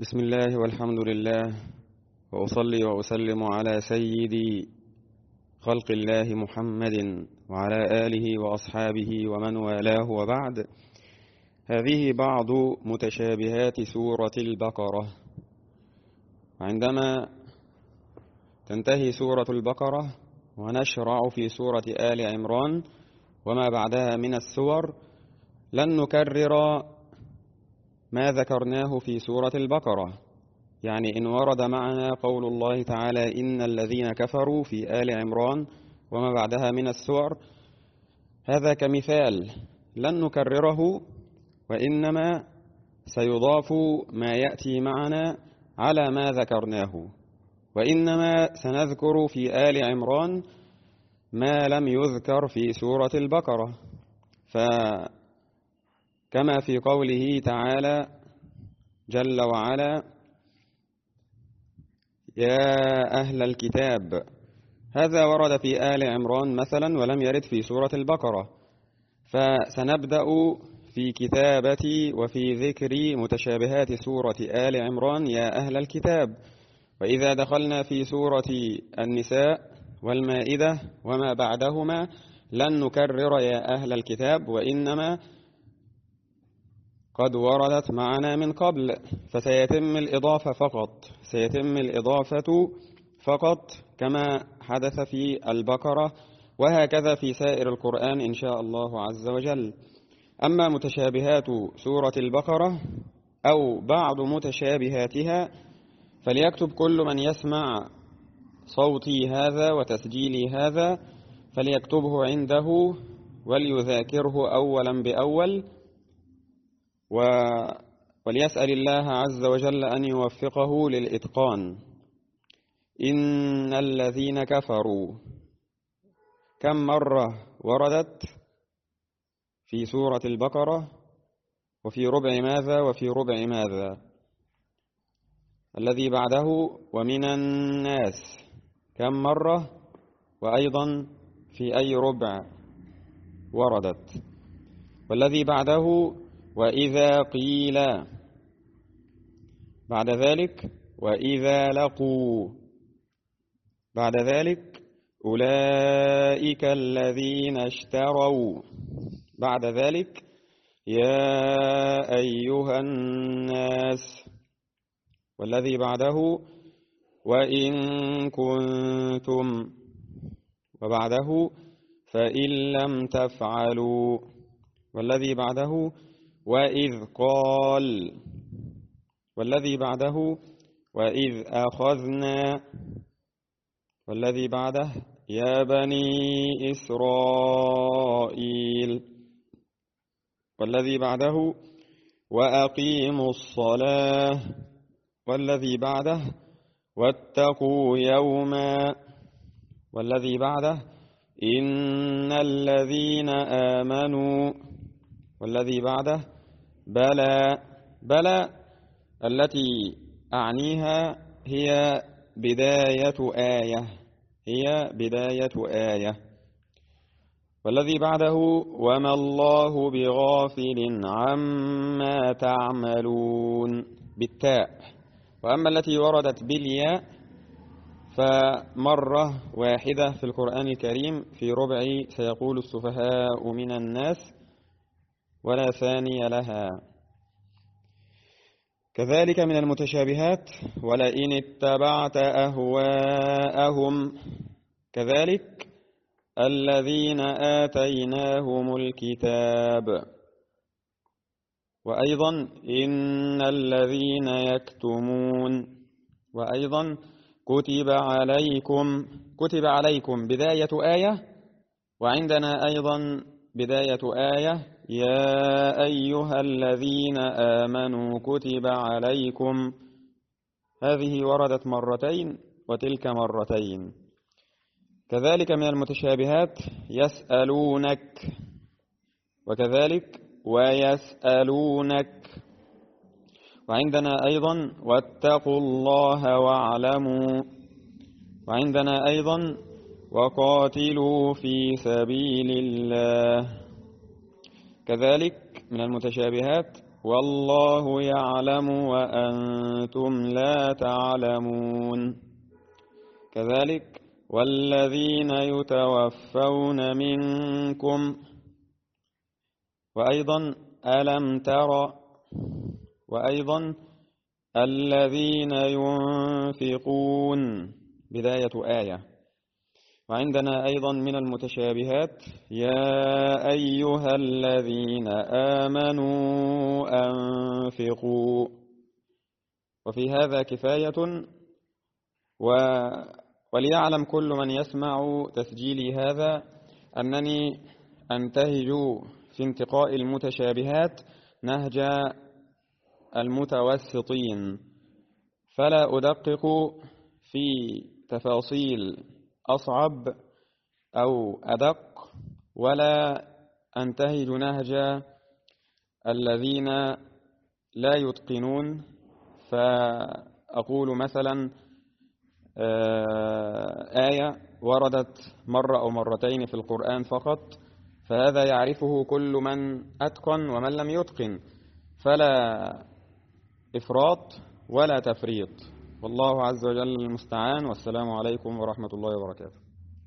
بسم الله والحمد لله وأصلي وأسلم على سيدي خلق الله محمد وعلى آله وأصحابه ومن والاه وبعد. هذه بعض متشابهات سورة البقرة. عندما تنتهي سورة البقرة ونشرع في سورة آل عمران وما بعدها من السور لن نكرر ما ذكرناه في سورة البقرة. يعني إن ورد معنا قول الله تعالى إن الذين كفروا في آل عمران وما بعدها من السور. هذا كمثال لن نكرره وإنما سيضاف ما يأتي معنا على ما ذكرناه. وإنما سنذكر في آل عمران ما لم يذكر في سورة البقرة. فكما في قوله تعالى جل وعلا يا أهل الكتاب. هذا ورد في آل عمران مثلا ولم يرد في سورة البقرة. فسنبدأ في كتابة وفي ذكر متشابهات سورة آل عمران يا أهل الكتاب. وإذا دخلنا في سورة النساء والمائدة وما بعدهما لن نكرر يا أهل الكتاب وإنما قد وردت معنا من قبل فسيتم الإضافة فقط. سيتم الإضافة فقط كما حدث في البقرة وهكذا في سائر القرآن إن شاء الله عز وجل. أما متشابهات سورة البقرة أو بعض متشابهاتها فليكتب كل من يسمع صوتي هذا وتسجيلي هذا فليكتبه عنده وليذاكره أولا بأول و وليسأل الله عز وجل أن يوفقه للإتقان. إن الذين كفروا كم مرة وردت في سورة البقرة وفي ربع ماذا وفي ربع ماذا؟ الذي بعده ومن الناس. كم مرة وأيضا في أي ربع وردت. والذي بعده وإذا قيل بعد ذلك وإذا لقوا بعد ذلك أولئك الذين اشتروا بعد ذلك. يا أيها الناس والذي بعده وإن كنتم وبعده فإن لم تفعلوا والذي بعده وإذ قال والذي بعده وإذ أخذنا والذي بعده يا بني إسرائيل والذي بعده وأقيموا الصلاة والذي بعده واتقوا يوما والذي بعده إن الذين آمنوا والذي بعده بلى بلى التي أعنيها هي بداية آية هي بداية آية. والذي بعده وما الله بغافل عما تعملون. بالتاء. وأما التي وردت بالياء فمرة واحدة في القرآن الكريم في ربع سيقول السفهاء من الناس ولا ثاني لها. كذلك من المتشابهات ولئن اتبعت أهواءهم كذلك الذين آتيناهم الكتاب. وأيضا إن الذين يكتمون وأيضا كتب عليكم كتب عليكم بداية آية وعندنا أيضا بداية آية يا أيها الذين آمنوا كتب عليكم هذه وردت مرتين وتلك مرتين. كذلك من المتشابهات يسألونك وكذلك ويسألونك. وعندنا أيضا واتقوا الله واعلموا. وعندنا أيضا وقاتلوا في سبيل الله. كذلك من المتشابهات والله يعلم وأنتم لا تعلمون. كذلك والذين يتوفون منكم وأيضا ألم تر وأيضا الذين ينفقون. بداية آية. وعندنا أيضا من المتشابهات يا أيها الذين آمنوا أنفقوا. وفي هذا كفاية و وليعلم كل من يسمع تسجيلي هذا أنني أنتهج في انتقاء المتشابهات نهج المتوسطين. فلا أدقق في تفاصيل أصعب أو أدق ولا أنتهج نهج الذين لا يتقنون. فأقول مثلا آية وردت مرة أو مرتين في القرآن فقط فهذا يعرفه كل من أتقن ومن لم يتقن. فلا إفراط ولا تفريط. والله عز وجل المستعان والسلام عليكم ورحمة الله وبركاته.